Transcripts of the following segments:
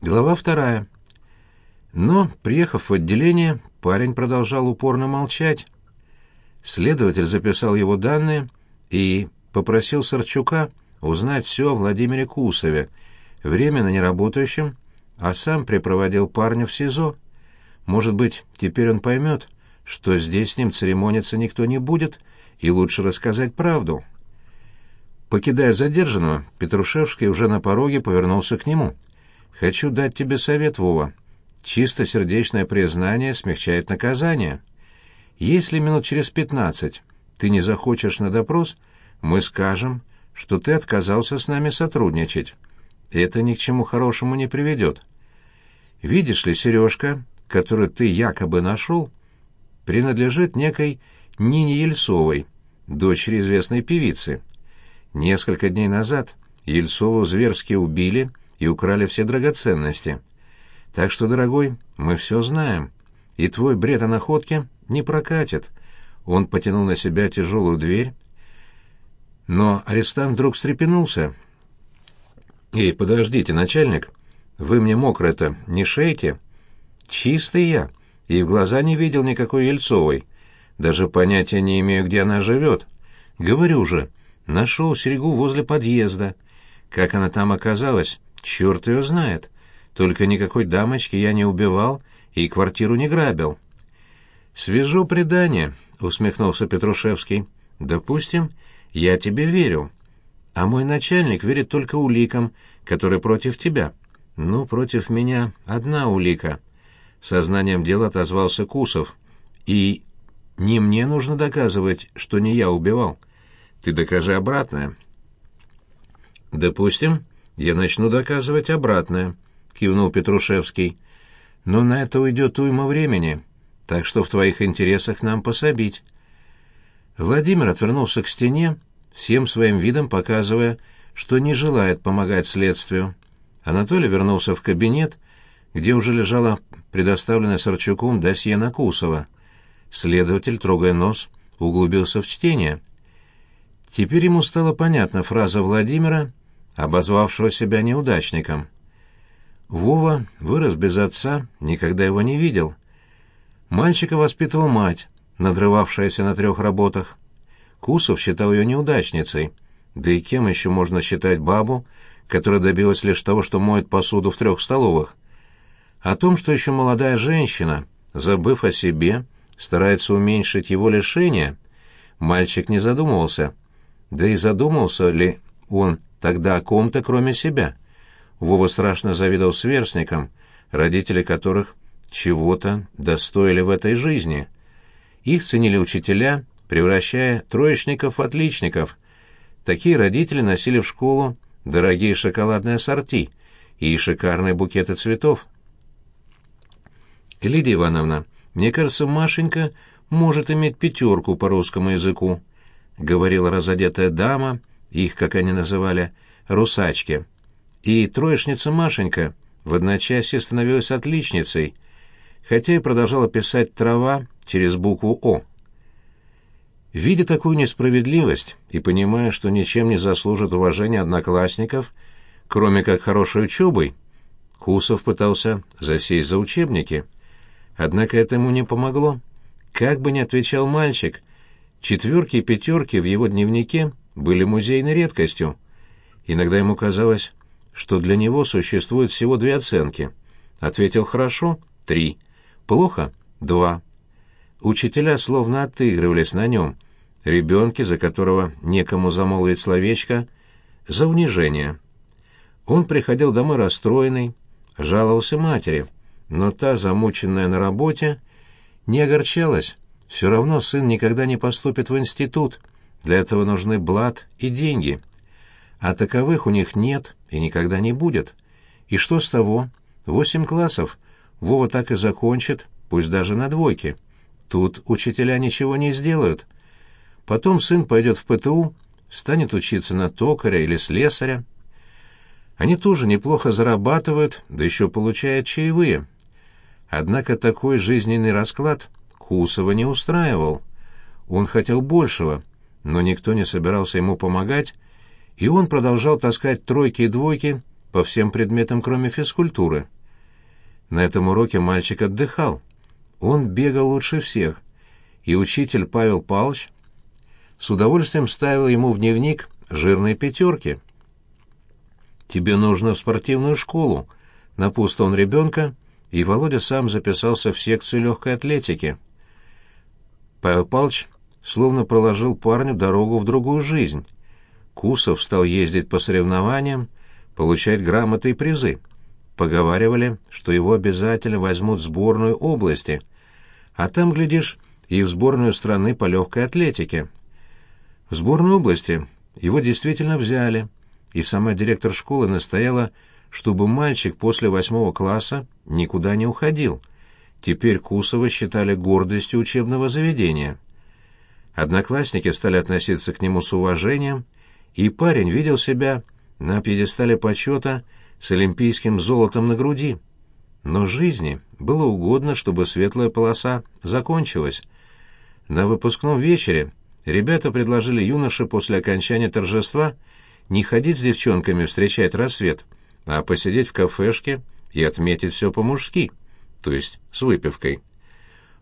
Глава вторая. Но, приехав в отделение, парень продолжал упорно молчать. Следователь записал его данные и попросил Сарчука узнать все о Владимире Кусове, временно неработающем, а сам припроводил парня в СИЗО. Может быть, теперь он поймет, что здесь с ним церемониться никто не будет, и лучше рассказать правду. Покидая задержанного, Петрушевский уже на пороге повернулся к нему. «Хочу дать тебе совет, Вова. Чистосердечное признание смягчает наказание. Если минут через пятнадцать ты не захочешь на допрос, мы скажем, что ты отказался с нами сотрудничать. Это ни к чему хорошему не приведет. Видишь ли, сережка, которую ты якобы нашел, принадлежит некой Нине Ельцовой, дочери известной певицы. Несколько дней назад Ельцову зверски убили и украли все драгоценности. Так что, дорогой, мы все знаем, и твой бред о находке не прокатит. Он потянул на себя тяжелую дверь, но арестант вдруг встрепенулся. «Эй, подождите, начальник, вы мне мокро-то не шейте?» «Чистый я, и в глаза не видел никакой Ельцовой. Даже понятия не имею, где она живет. Говорю же, нашел серегу возле подъезда. Как она там оказалась, черт ее знает. Только никакой дамочки я не убивал и квартиру не грабил. «Свежо предание», — усмехнулся Петрушевский. «Допустим, я тебе верю. А мой начальник верит только уликам, которые против тебя. Ну, против меня одна улика». Сознанием дела отозвался Кусов. «И не мне нужно доказывать, что не я убивал. Ты докажи обратное». «Допустим, я начну доказывать обратное», — кивнул Петрушевский. «Но на это уйдет уйма времени, так что в твоих интересах нам пособить». Владимир отвернулся к стене, всем своим видом показывая, что не желает помогать следствию. Анатолий вернулся в кабинет, где уже лежало предоставленное Сарчуком досье на Кусова. Следователь, трогая нос, углубился в чтение. Теперь ему стала понятна фраза Владимира, обозвавшего себя неудачником. Вова вырос без отца, никогда его не видел. Мальчика воспитывала мать, надрывавшаяся на трех работах. Кусов считал ее неудачницей. Да и кем еще можно считать бабу, которая добилась лишь того, что моет посуду в трех столовых? О том, что еще молодая женщина, забыв о себе, старается уменьшить его лишения, мальчик не задумывался. Да и задумался ли он тогда о ком-то, кроме себя? Вова страшно завидовал сверстникам, родители которых чего-то достоили в этой жизни. Их ценили учителя, превращая троечников в отличников. Такие родители носили в школу дорогие шоколадные ассорти и шикарные букеты цветов. «Лидия Ивановна, мне кажется, Машенька может иметь пятерку по русскому языку», — говорила разодетая дама, их, как они называли, русачки. И троечница Машенька в одночасье становилась отличницей, хотя и продолжала писать «трава» через букву «О». Видя такую несправедливость и понимая, что ничем не заслужит уважения одноклассников, кроме как хорошей учебой, Кусов пытался засесть за учебники — Однако это ему не помогло. Как бы ни отвечал мальчик, четверки и пятерки в его дневнике были музейной редкостью. Иногда ему казалось, что для него существует всего две оценки. Ответил «хорошо» — три, плохо — два. Учителя словно отыгрывались на нем, ребенке, за которого некому замолвить словечко, за унижение. Он приходил домой расстроенный, жаловался матери — но та, замученная на работе, не огорчалась. Все равно сын никогда не поступит в институт. Для этого нужны блат и деньги. А таковых у них нет и никогда не будет. И что с того? Восемь классов. Вова так и закончит, пусть даже на двойке. Тут учителя ничего не сделают. Потом сын пойдет в ПТУ, станет учиться на токаря или слесаря. Они тоже неплохо зарабатывают, да еще получают чаевые. Однако такой жизненный расклад Кусова не устраивал. Он хотел большего, но никто не собирался ему помогать, и он продолжал таскать тройки и двойки по всем предметам, кроме физкультуры. На этом уроке мальчик отдыхал. Он бегал лучше всех, и учитель Павел Павлович с удовольствием ставил ему в дневник жирные пятерки. «Тебе нужно в спортивную школу», — напустил он ребенка, и Володя сам записался в секцию легкой атлетики. Павел Павлович словно проложил парню дорогу в другую жизнь. Кусов стал ездить по соревнованиям, получать грамоты и призы. Поговаривали, что его обязательно возьмут в сборную области, а там, глядишь, и в сборную страны по легкой атлетике. В сборную области его действительно взяли, и сама директор школы настояла, чтобы мальчик после восьмого класса никуда не уходил. Теперь Кусова считали гордостью учебного заведения. Одноклассники стали относиться к нему с уважением, и парень видел себя на пьедестале почета с олимпийским золотом на груди. Но жизни было угодно, чтобы светлая полоса закончилась. На выпускном вечере ребята предложили юноше после окончания торжества не ходить с девчонками встречать рассвет, а посидеть в кафешке и отметить все по-мужски, то есть с выпивкой.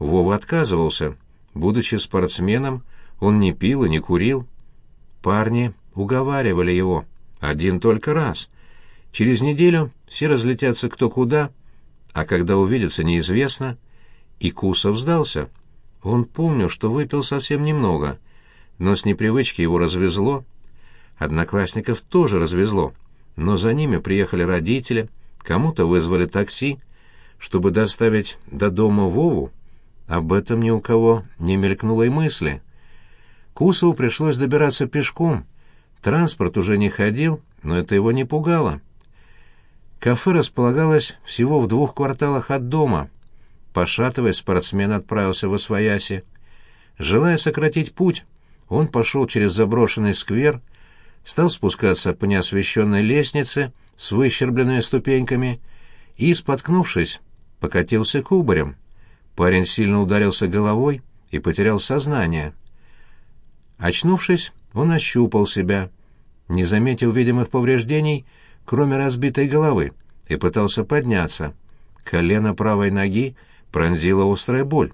Вова отказывался. Будучи спортсменом, он не пил и не курил. Парни уговаривали его. Один только раз. Через неделю все разлетятся кто куда, а когда увидятся, неизвестно. И Кусов сдался. Он помнил, что выпил совсем немного, но с непривычки его развезло. Одноклассников тоже развезло, но за ними приехали родители, кому-то вызвали такси, чтобы доставить до дома Вову. Об этом ни у кого не мелькнуло и мысли. Кусову пришлось добираться пешком. Транспорт уже не ходил, но это его не пугало. Кафе располагалось всего в двух кварталах от дома — Пошатываясь, спортсмен отправился в Освояси. Желая сократить путь, он пошел через заброшенный сквер, стал спускаться по неосвещенной лестнице с выщербленными ступеньками и, споткнувшись, покатился кубарем. Парень сильно ударился головой и потерял сознание. Очнувшись, он ощупал себя, не заметил видимых повреждений, кроме разбитой головы, и пытался подняться. Колено правой ноги пронзила острая боль.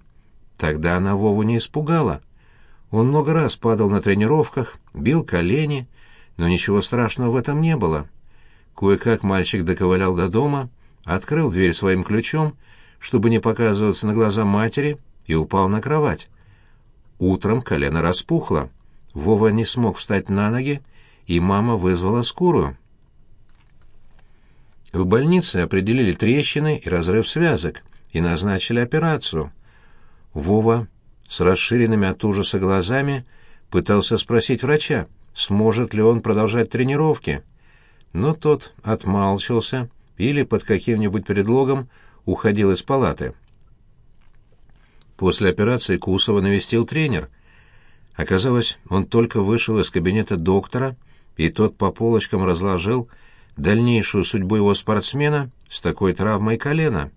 Тогда она Вову не испугала. Он много раз падал на тренировках, бил колени, но ничего страшного в этом не было. Кое-как мальчик доковылял до дома, открыл дверь своим ключом, чтобы не показываться на глаза матери, и упал на кровать. Утром колено распухло. Вова не смог встать на ноги, и мама вызвала скорую. В больнице определили трещины и разрыв связок — и назначили операцию. Вова с расширенными от ужаса глазами пытался спросить врача, сможет ли он продолжать тренировки. Но тот отмалчивался или под каким-нибудь предлогом уходил из палаты. После операции Кусова навестил тренер. Оказалось, он только вышел из кабинета доктора, и тот по полочкам разложил дальнейшую судьбу его спортсмена с такой травмой колена.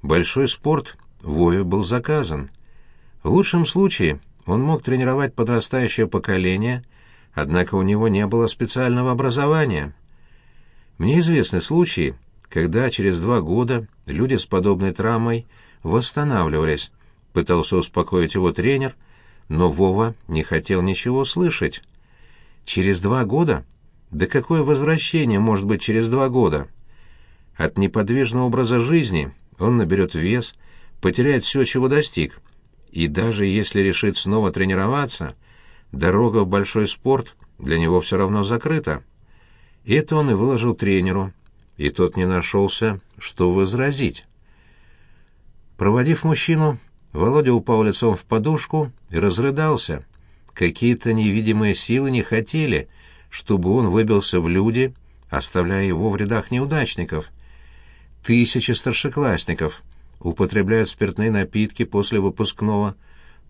Большой спорт Вове был заказан. В лучшем случае он мог тренировать подрастающее поколение, однако у него не было специального образования. Мне известны случаи, когда через два года люди с подобной травмой восстанавливались, пытался успокоить его тренер, но Вова не хотел ничего слышать. Через два года? Да какое возвращение может быть через два года? От неподвижного образа жизни он наберет вес, потеряет все, чего достиг. И даже если решит снова тренироваться, дорога в большой спорт для него все равно закрыта. Это он и выложил тренеру, и тот не нашелся, что возразить. Проводив мужчину, Володя упал лицом в подушку и разрыдался. Какие-то невидимые силы не хотели, чтобы он выбился в люди, оставляя его в рядах неудачников — Тысячи старшеклассников употребляют спиртные напитки после выпускного,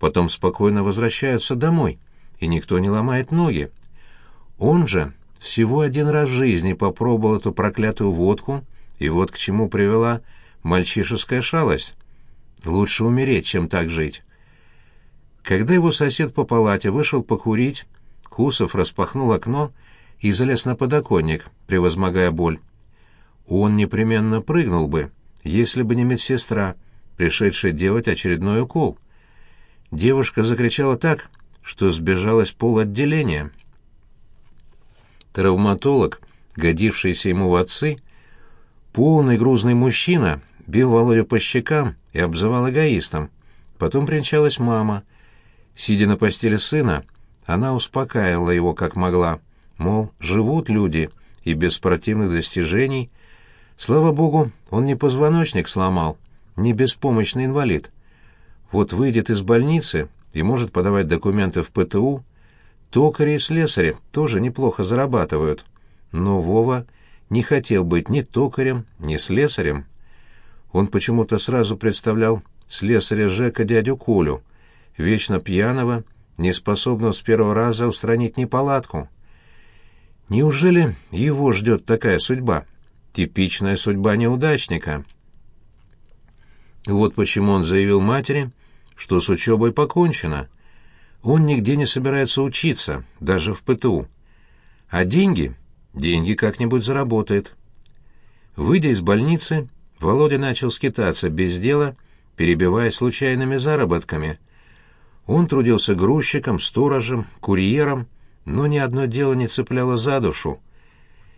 потом спокойно возвращаются домой, и никто не ломает ноги. Он же всего один раз в жизни попробовал эту проклятую водку, и вот к чему привела мальчишеская шалость. Лучше умереть, чем так жить. Когда его сосед по палате вышел покурить, Кусов распахнул окно и залез на подоконник, превозмогая боль. Он непременно прыгнул бы, если бы не медсестра, пришедшая делать очередной укол. Девушка закричала так, что сбежалась пол отделения. Травматолог, годившийся ему в отцы, полный грузный мужчина, бил Володю по щекам и обзывал эгоистом. Потом принчалась мама. Сидя на постели сына, она успокаивала его как могла, мол, живут люди и без спортивных достижений. Слава богу, он не позвоночник сломал, не беспомощный инвалид. Вот выйдет из больницы и может подавать документы в ПТУ. Токари и слесари тоже неплохо зарабатывают. Но Вова не хотел быть ни токарем, ни слесарем. Он почему-то сразу представлял слесаря Жека дядю Колю, вечно пьяного, неспособного с первого раза устранить неполадку. Неужели его ждет такая судьба? Типичная судьба неудачника. Вот почему он заявил матери, что с учебой покончено. Он нигде не собирается учиться, даже в ПТУ. А деньги? Деньги как-нибудь заработает. Выйдя из больницы, Володя начал скитаться без дела, перебивая случайными заработками. Он трудился грузчиком, сторожем, курьером, но ни одно дело не цепляло за душу.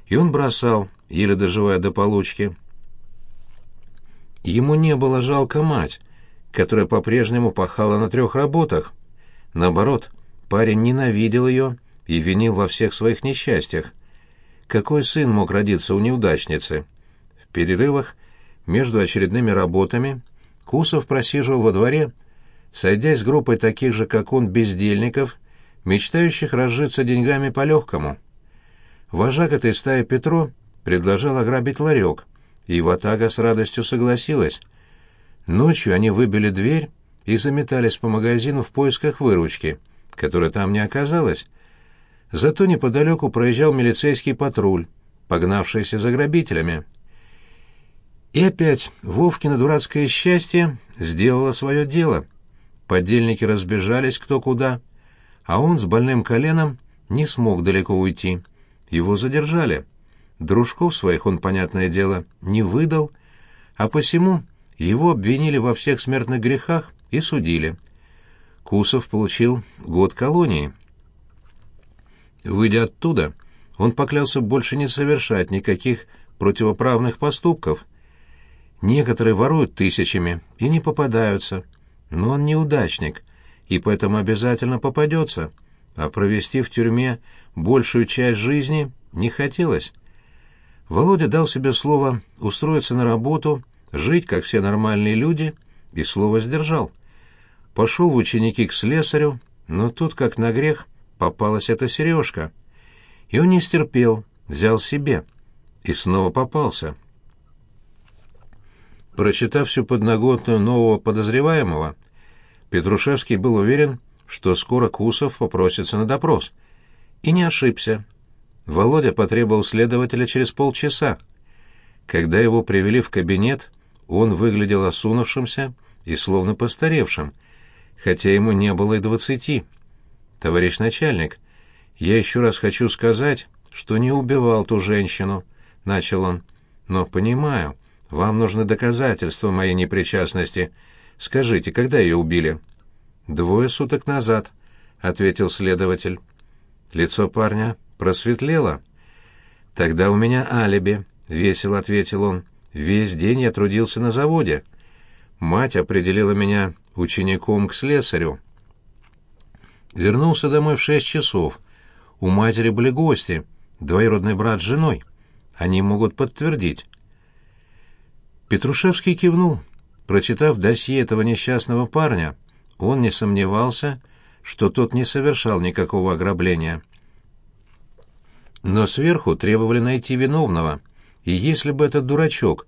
И он бросал, еле доживая до получки. Ему не было жалко мать, которая по-прежнему пахала на трех работах. Наоборот, парень ненавидел ее и винил во всех своих несчастьях. Какой сын мог родиться у неудачницы? В перерывах между очередными работами Кусов просиживал во дворе, сойдясь с группой таких же, как он, бездельников, мечтающих разжиться деньгами по-легкому. Вожак этой стаи Петро предложил ограбить ларек, и Ватага с радостью согласилась. Ночью они выбили дверь и заметались по магазину в поисках выручки, которой там не оказалось. Зато неподалеку проезжал милицейский патруль, погнавшийся за грабителями. И опять Вовкино дурацкое счастье сделало свое дело. Подельники разбежались кто куда, а он с больным коленом не смог далеко уйти. Его задержали. Дружков своих он, понятное дело, не выдал, а посему его обвинили во всех смертных грехах и судили. Кусов получил год колонии. Выйдя оттуда, он поклялся больше не совершать никаких противоправных поступков. Некоторые воруют тысячами и не попадаются, но он неудачник, и поэтому обязательно попадется, а провести в тюрьме большую часть жизни не хотелось. Володя дал себе слово устроиться на работу, жить, как все нормальные люди, и слово сдержал. Пошел в ученики к слесарю, но тут, как на грех, попалась эта сережка. И он не стерпел, взял себе. И снова попался. Прочитав всю подноготную нового подозреваемого, Петрушевский был уверен, что скоро Кусов попросится на допрос. И не ошибся. Володя потребовал следователя через полчаса. Когда его привели в кабинет, он выглядел осунувшимся и словно постаревшим, хотя ему не было и двадцати. «Товарищ начальник, я еще раз хочу сказать, что не убивал ту женщину», — начал он. «Но понимаю, вам нужны доказательства моей непричастности. Скажите, когда ее убили?» «Двое суток назад», — ответил следователь. Лицо парня просветлело. «Тогда у меня алиби», — весело ответил он. «Весь день я трудился на заводе. Мать определила меня учеником к слесарю. Вернулся домой в шесть часов. У матери были гости, двоюродный брат с женой. Они могут подтвердить». Петрушевский кивнул. Прочитав досье этого несчастного парня, он не сомневался, что тот не совершал никакого ограбления. Но сверху требовали найти виновного, и если бы этот дурачок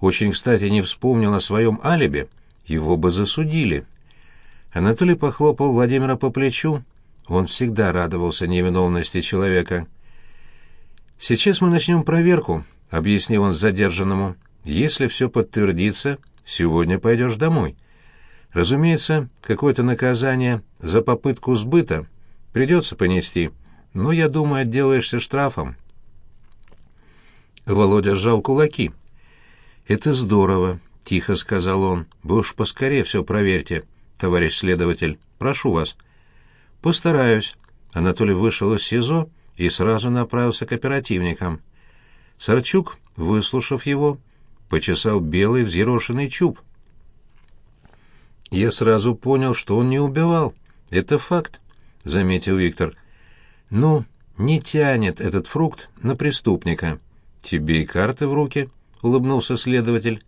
очень кстати не вспомнил о своем алиби, его бы засудили. Анатолий похлопал Владимира по плечу, он всегда радовался невиновности человека. «Сейчас мы начнем проверку», — объяснил он задержанному. «Если все подтвердится, сегодня пойдешь домой. Разумеется, какое-то наказание за попытку сбыта придется понести» но, я думаю, отделаешься штрафом». Володя сжал кулаки. «Это здорово», — тихо сказал он. «Вы уж поскорее все проверьте, товарищ следователь. Прошу вас». «Постараюсь». Анатолий вышел из СИЗО и сразу направился к оперативникам. Сарчук, выслушав его, почесал белый взъерошенный чуб. «Я сразу понял, что он не убивал. Это факт», — заметил Виктор. «Ну, не тянет этот фрукт на преступника». «Тебе и карты в руки», — улыбнулся следователь.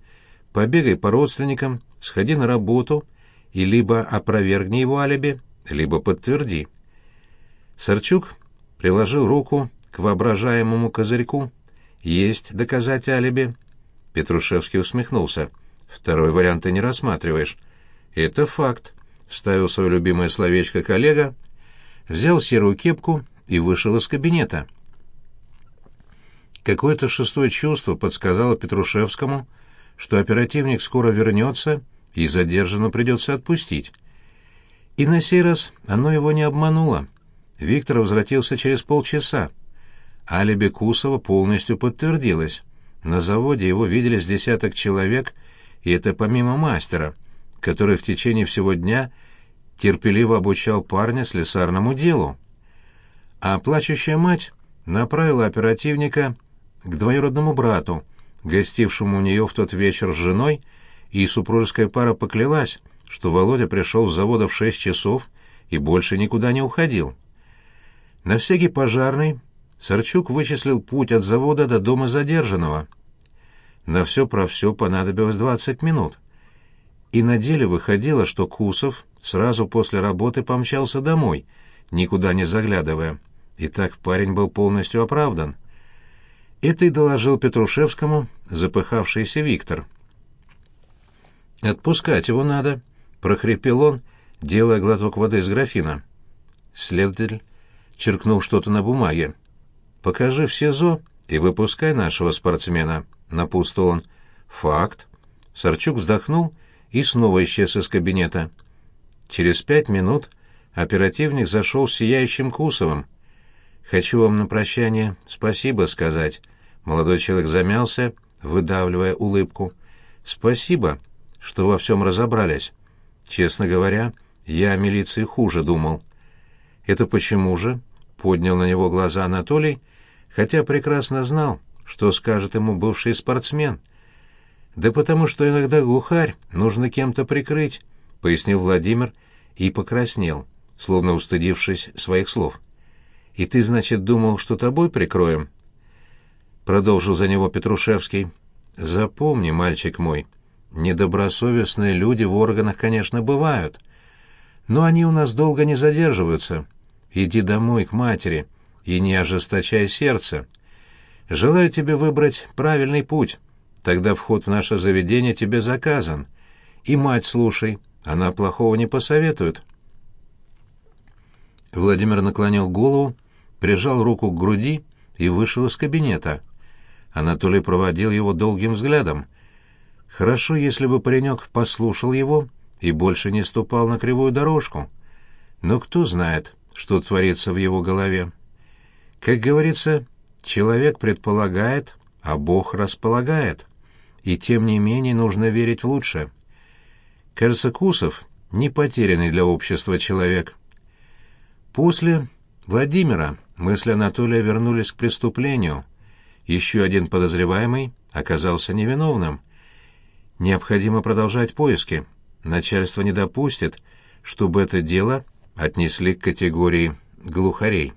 «Побегай по родственникам, сходи на работу и либо опровергни его алиби, либо подтверди». Сарчук приложил руку к воображаемому козырьку. «Есть доказать алиби». Петрушевский усмехнулся. «Второй вариант ты не рассматриваешь». «Это факт», — вставил свое любимое словечко коллега, взял серую кепку и вышел из кабинета. Какое-то шестое чувство подсказало Петрушевскому, что оперативник скоро вернется и задержанно придется отпустить. И на сей раз оно его не обмануло. Виктор возвратился через полчаса. Алиби Кусова полностью подтвердилось. На заводе его видели с десяток человек, и это помимо мастера, который в течение всего дня терпеливо обучал парня слесарному делу. А плачущая мать направила оперативника к двоюродному брату, гостившему у нее в тот вечер с женой, и супружеская пара поклялась, что Володя пришел с завода в шесть часов и больше никуда не уходил. На всякий пожарный Сарчук вычислил путь от завода до дома задержанного. На все про все понадобилось двадцать минут. И на деле выходило, что Кусов сразу после работы помчался домой, никуда не заглядывая. И так парень был полностью оправдан. Это и доложил Петрушевскому запыхавшийся Виктор. «Отпускать его надо», — прохрипел он, делая глоток воды из графина. Следователь черкнул что-то на бумаге. «Покажи в СИЗО и выпускай нашего спортсмена», — напутствовал он. «Факт». Сарчук вздохнул и снова исчез из кабинета. Через пять минут оперативник зашел с сияющим Кусовым — Хочу вам на прощание спасибо сказать. Молодой человек замялся, выдавливая улыбку. Спасибо, что во всем разобрались. Честно говоря, я о милиции хуже думал. Это почему же? Поднял на него глаза Анатолий, хотя прекрасно знал, что скажет ему бывший спортсмен. Да потому что иногда глухарь нужно кем-то прикрыть, пояснил Владимир и покраснел, словно устыдившись своих слов. «И ты, значит, думал, что тобой прикроем?» Продолжил за него Петрушевский. «Запомни, мальчик мой, недобросовестные люди в органах, конечно, бывают, но они у нас долго не задерживаются. Иди домой к матери и не ожесточай сердце. Желаю тебе выбрать правильный путь, тогда вход в наше заведение тебе заказан. И мать слушай, она плохого не посоветует». Владимир наклонил голову, прижал руку к груди и вышел из кабинета. Анатолий проводил его долгим взглядом. Хорошо, если бы паренек послушал его и больше не ступал на кривую дорожку. Но кто знает, что творится в его голове. Как говорится, человек предполагает, а Бог располагает. И тем не менее нужно верить в лучшее. Кажется, Кусов — не потерянный для общества человек. После Владимира мысли Анатолия вернулись к преступлению. Еще один подозреваемый оказался невиновным. Необходимо продолжать поиски. Начальство не допустит, чтобы это дело отнесли к категории глухарей.